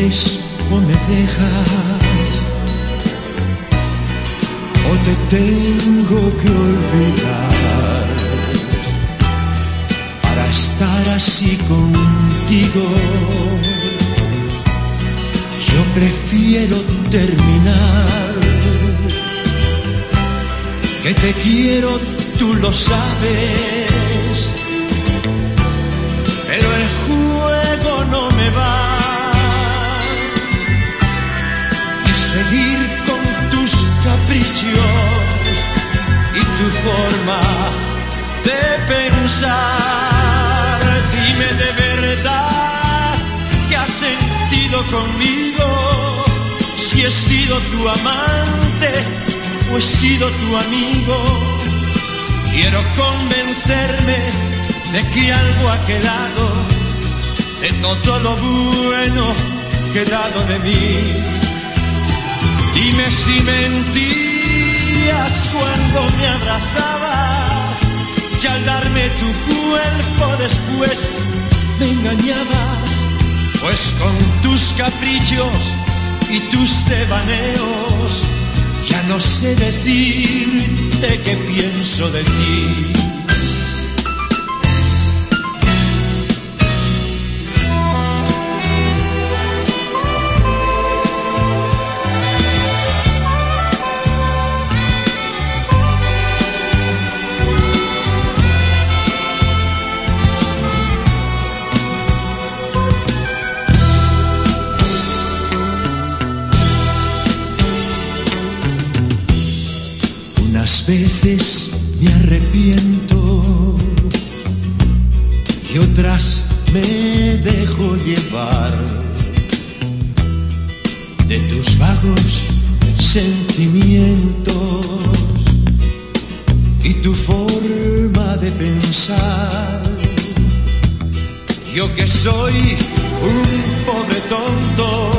o me dejas, o te tengo que olvidar. Para estar así contigo. Yo prefiero terminar, que te quiero, tú lo sabes. Forma de pensar. Dime de verdad que has sentido conmigo. Si he sido tu amante o he sido tu amigo. Quiero convencerme de que algo ha quedado de todo lo bueno quedado de mí. Dime si mentías cuando tu cuerpo después me engañabas, pues con tus caprichos y tus devaneos ya no sé decirte qué pienso de ti. Unas veces me arrepiento y otras me dejo llevar de tus vagos sentimientos y tu forma de pensar. Yo que soy un pobre tonto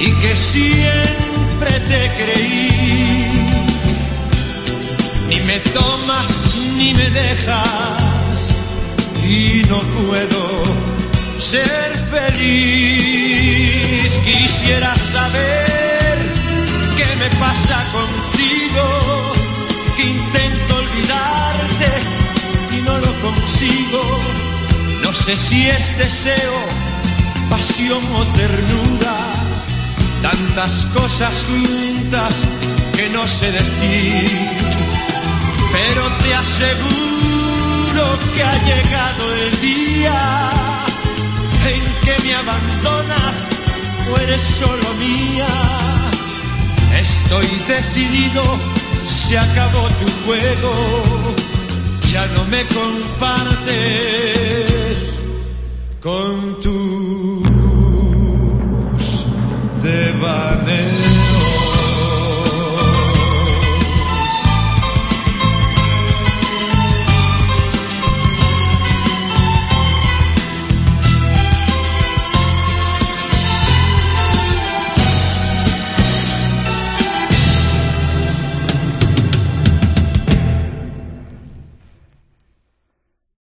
y que siempre te creí. Tomas ni me dejas y no puedo ser feliz. Quisiera saber qué me pasa contigo, que intento olvidarte y no lo consigo. No sé si es deseo, pasión o ternura tantas cosas juntas que no sé decir, pero te aseguro que ha llegado el día en que me abandonas o eres solo mía. Estoy decidido, se acabó tu juego, ya no me compartes con tus devaneos.